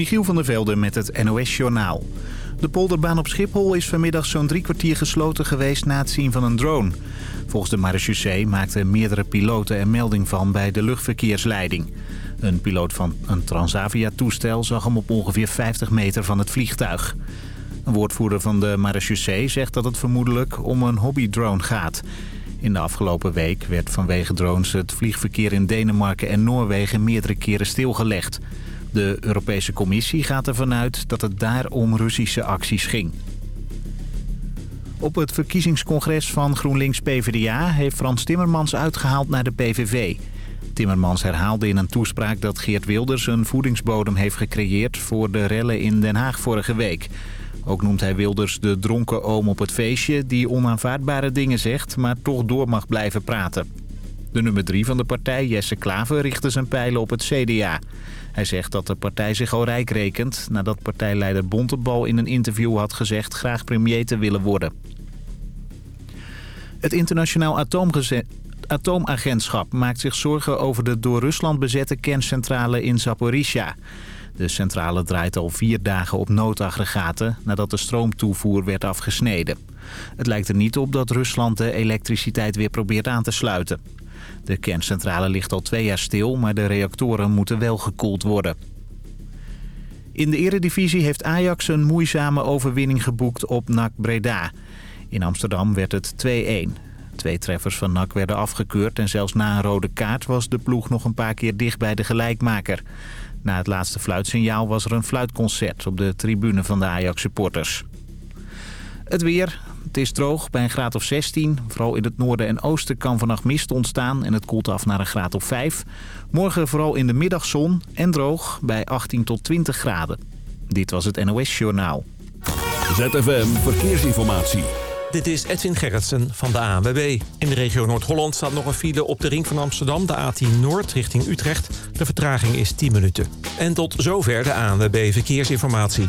Michiel van der Velde met het NOS-journaal. De polderbaan op Schiphol is vanmiddag zo'n drie kwartier gesloten geweest na het zien van een drone. Volgens de marechaussee maakten meerdere piloten er melding van bij de luchtverkeersleiding. Een piloot van een Transavia-toestel zag hem op ongeveer 50 meter van het vliegtuig. Een woordvoerder van de marechaussee zegt dat het vermoedelijk om een hobbydrone gaat. In de afgelopen week werd vanwege drones het vliegverkeer in Denemarken en Noorwegen meerdere keren stilgelegd. De Europese Commissie gaat ervan uit dat het daar om Russische acties ging. Op het verkiezingscongres van GroenLinks-PVDA heeft Frans Timmermans uitgehaald naar de PVV. Timmermans herhaalde in een toespraak dat Geert Wilders een voedingsbodem heeft gecreëerd voor de rellen in Den Haag vorige week. Ook noemt hij Wilders de dronken oom op het feestje die onaanvaardbare dingen zegt, maar toch door mag blijven praten. De nummer drie van de partij, Jesse Klaver, richtte zijn pijlen op het CDA. Hij zegt dat de partij zich al rijk rekent... nadat partijleider Bontebal in een interview had gezegd... graag premier te willen worden. Het internationaal atoomagentschap maakt zich zorgen... over de door Rusland bezette kerncentrale in Zaporizhia. De centrale draait al vier dagen op noodaggregaten... nadat de stroomtoevoer werd afgesneden. Het lijkt er niet op dat Rusland de elektriciteit weer probeert aan te sluiten. De kerncentrale ligt al twee jaar stil, maar de reactoren moeten wel gekoeld worden. In de eredivisie heeft Ajax een moeizame overwinning geboekt op NAC Breda. In Amsterdam werd het 2-1. Twee treffers van NAC werden afgekeurd en zelfs na een rode kaart was de ploeg nog een paar keer dicht bij de gelijkmaker. Na het laatste fluitsignaal was er een fluitconcert op de tribune van de Ajax-supporters. Het weer. Het is droog bij een graad of 16. Vooral in het noorden en oosten kan vannacht mist ontstaan en het koelt af naar een graad of 5. Morgen vooral in de middag zon en droog bij 18 tot 20 graden. Dit was het NOS Journaal. ZFM Verkeersinformatie. Dit is Edwin Gerritsen van de ANWB. In de regio Noord-Holland staat nog een file op de ring van Amsterdam... de A10 Noord richting Utrecht. De vertraging is 10 minuten. En tot zover de ANWB Verkeersinformatie.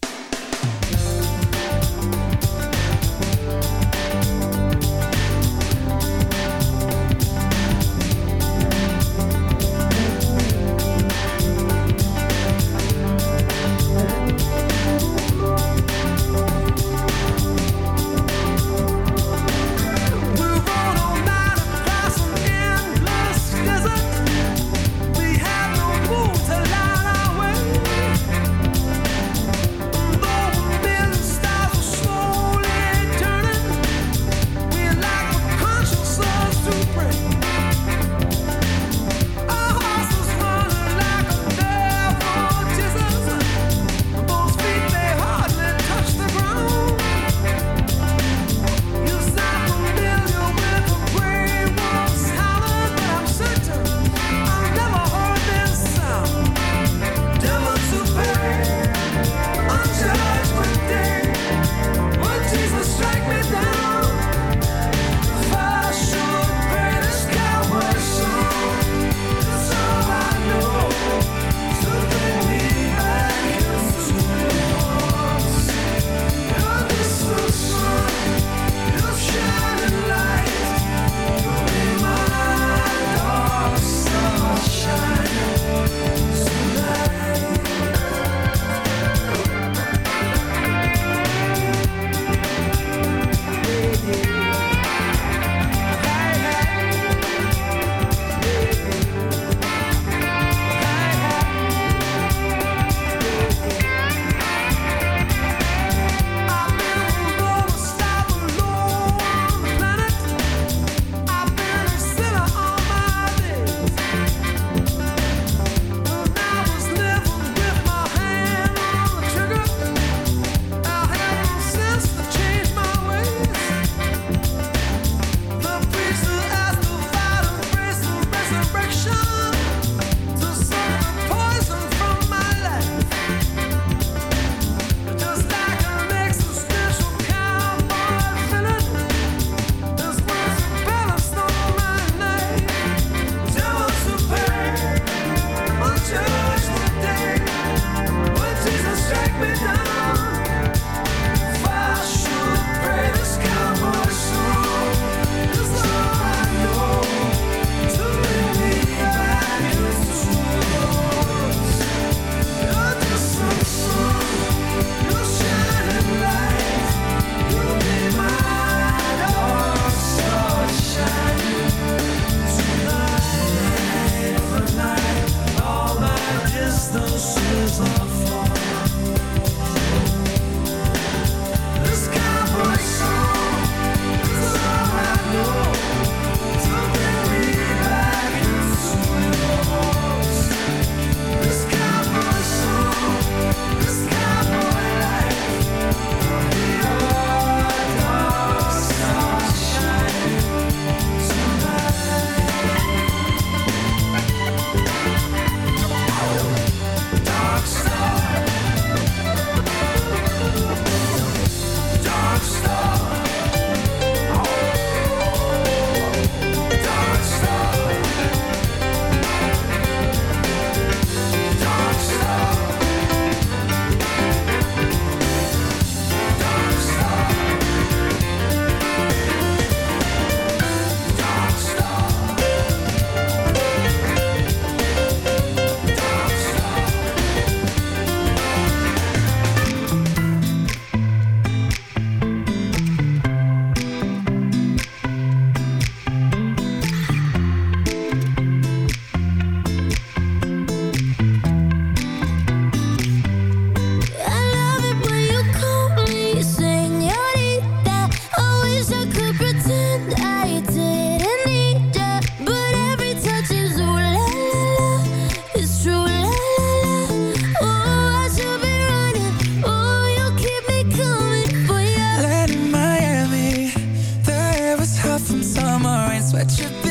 what you've been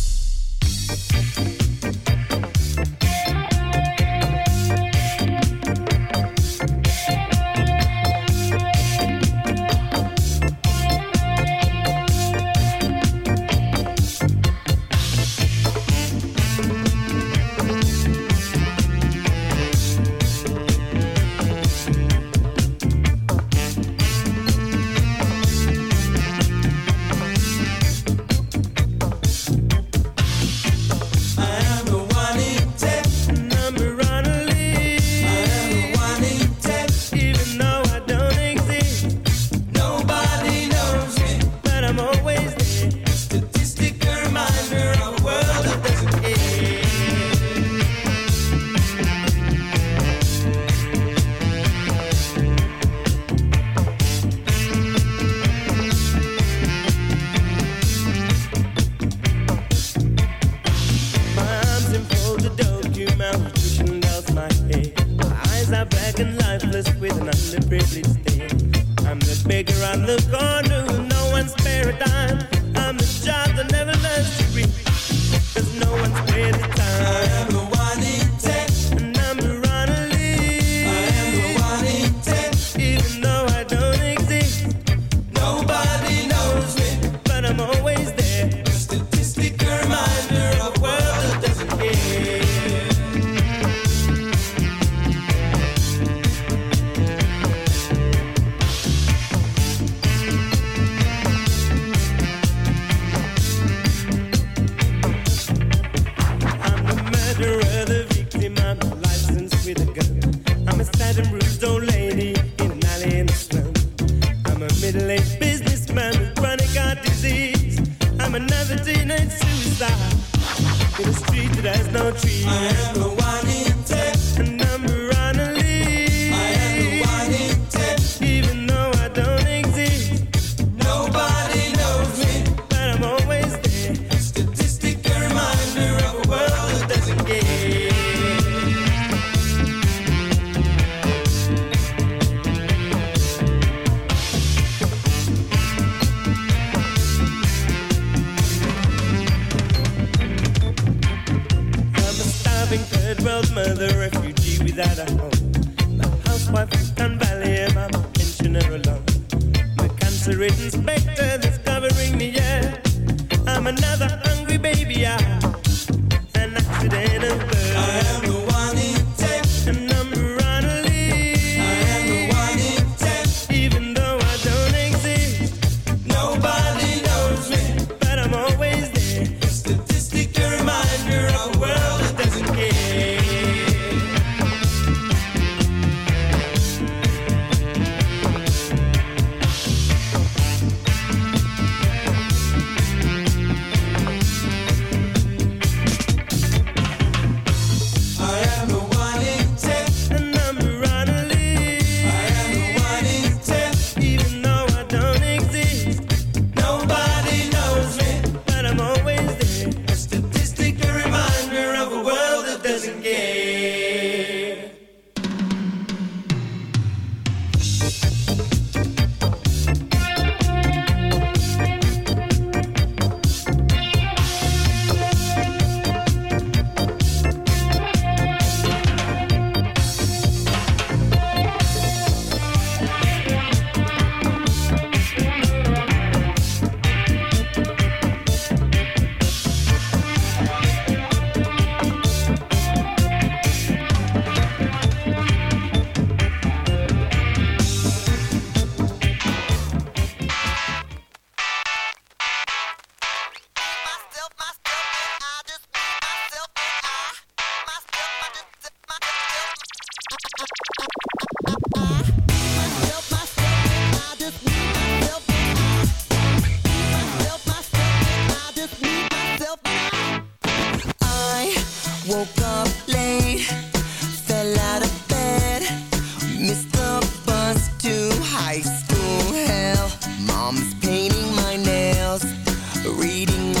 reading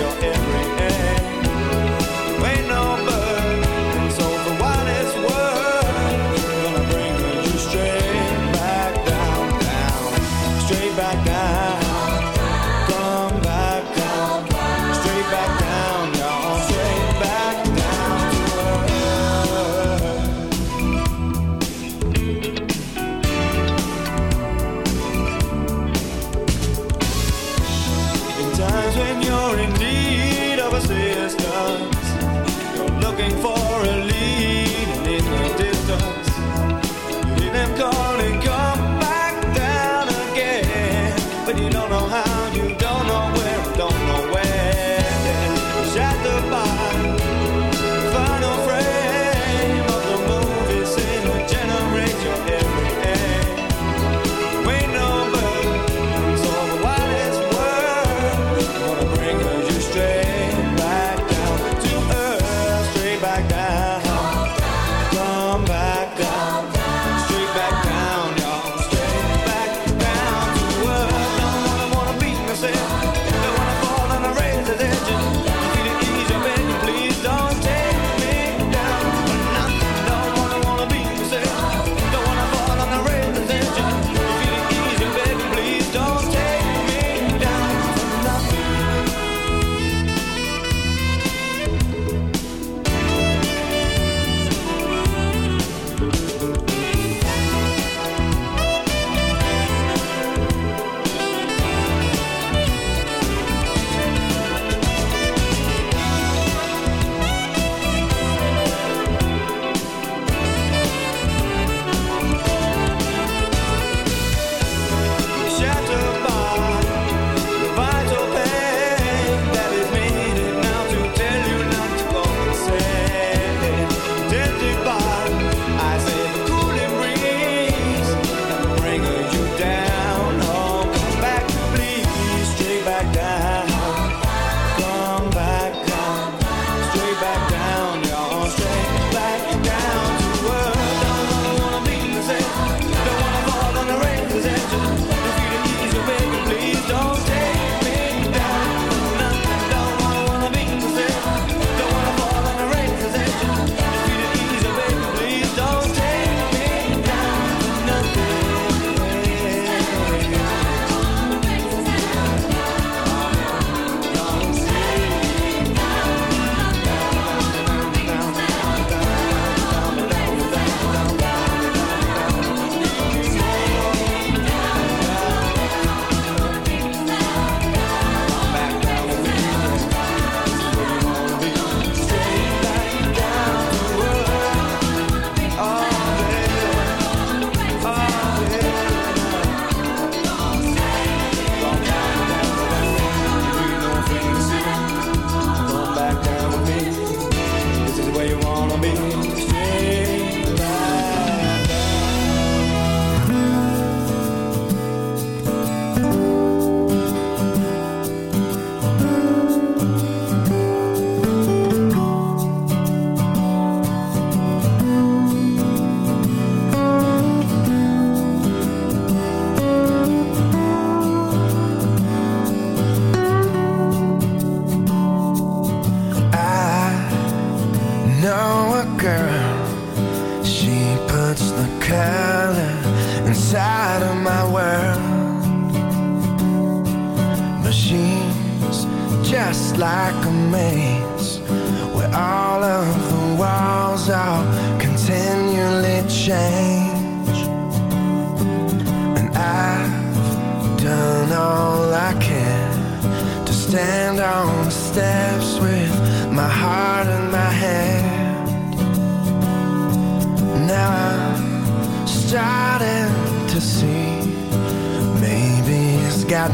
your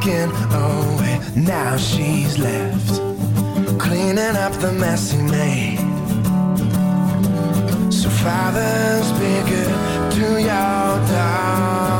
walking away. Now she's left cleaning up the mess he made. So fathers, be good to your daughter.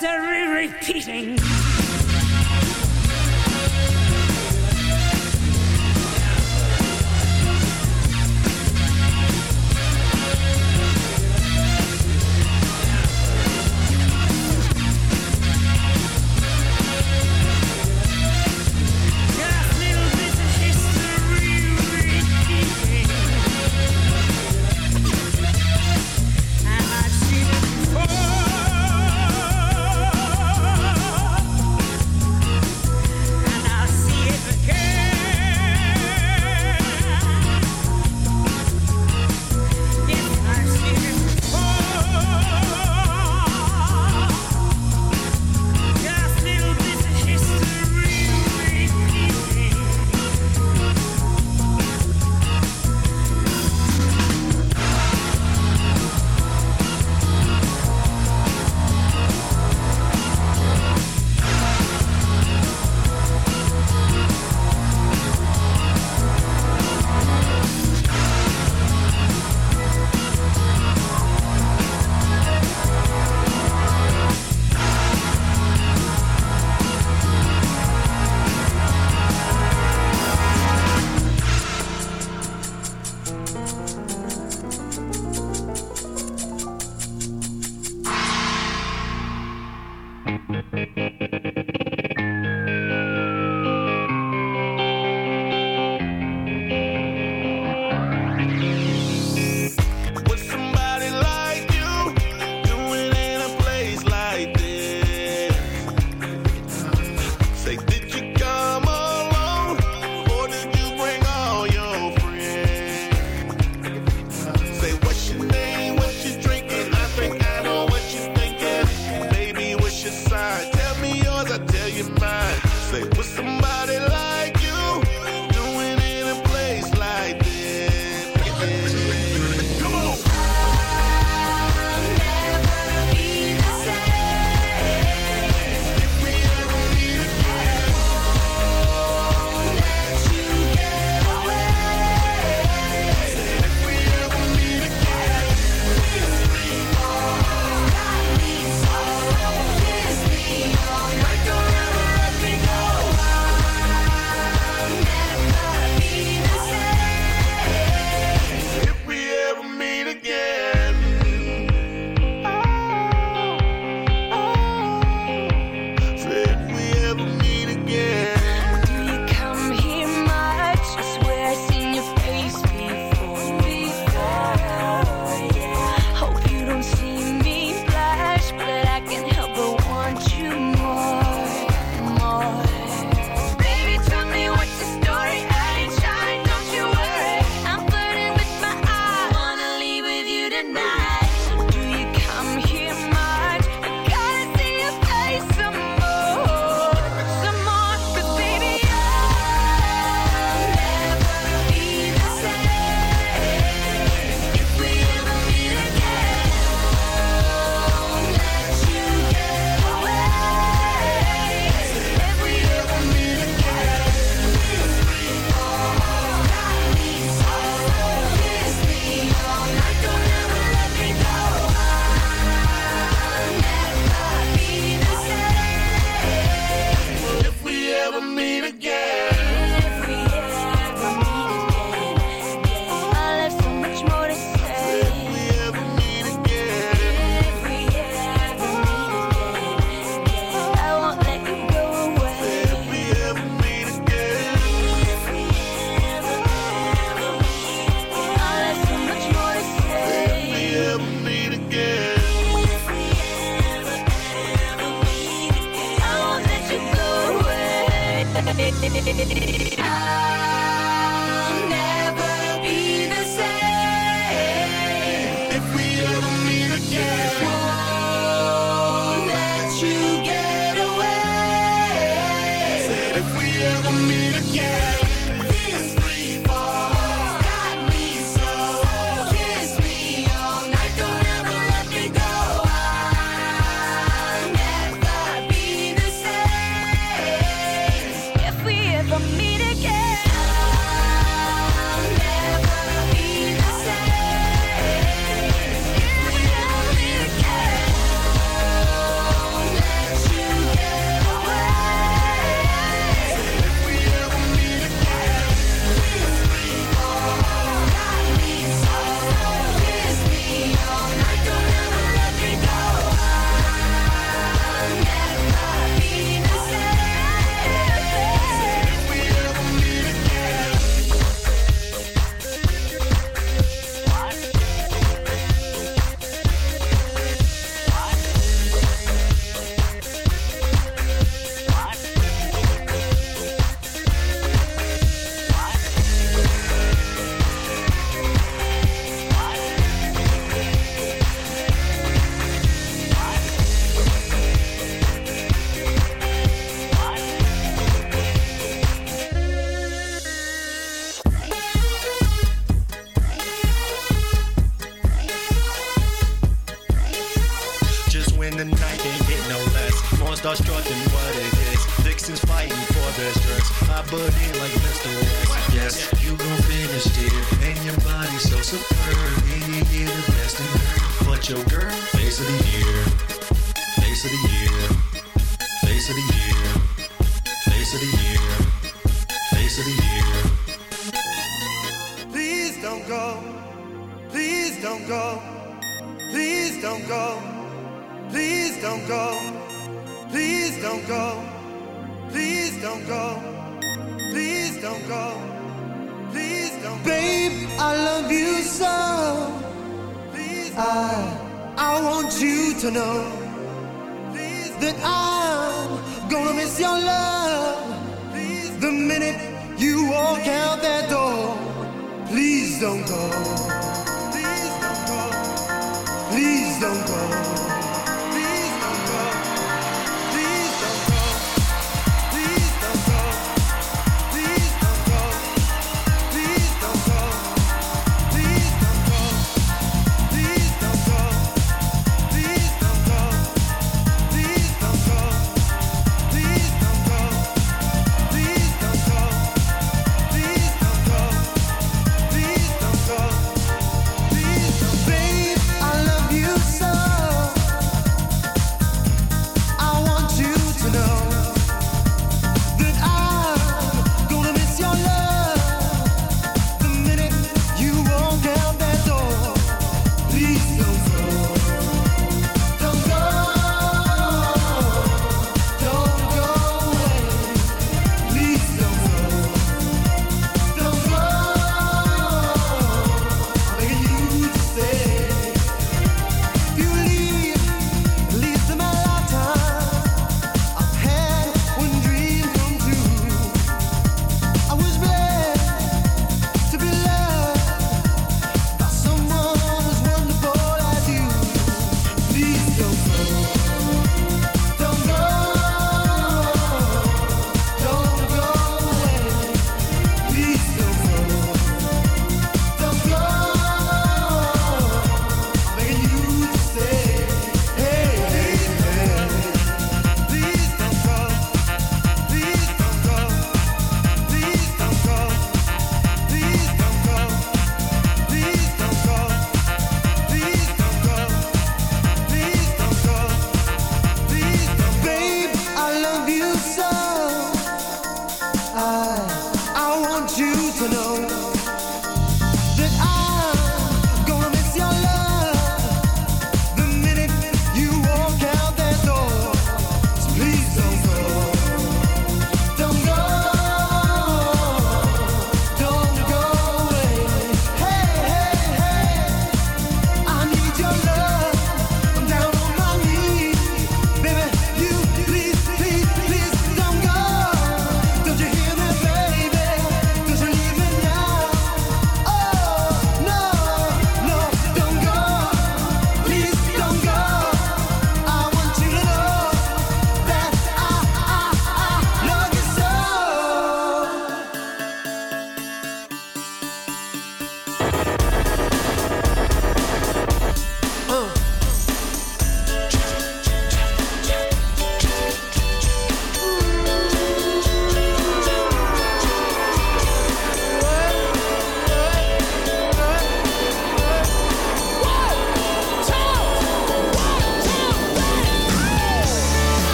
history repeating.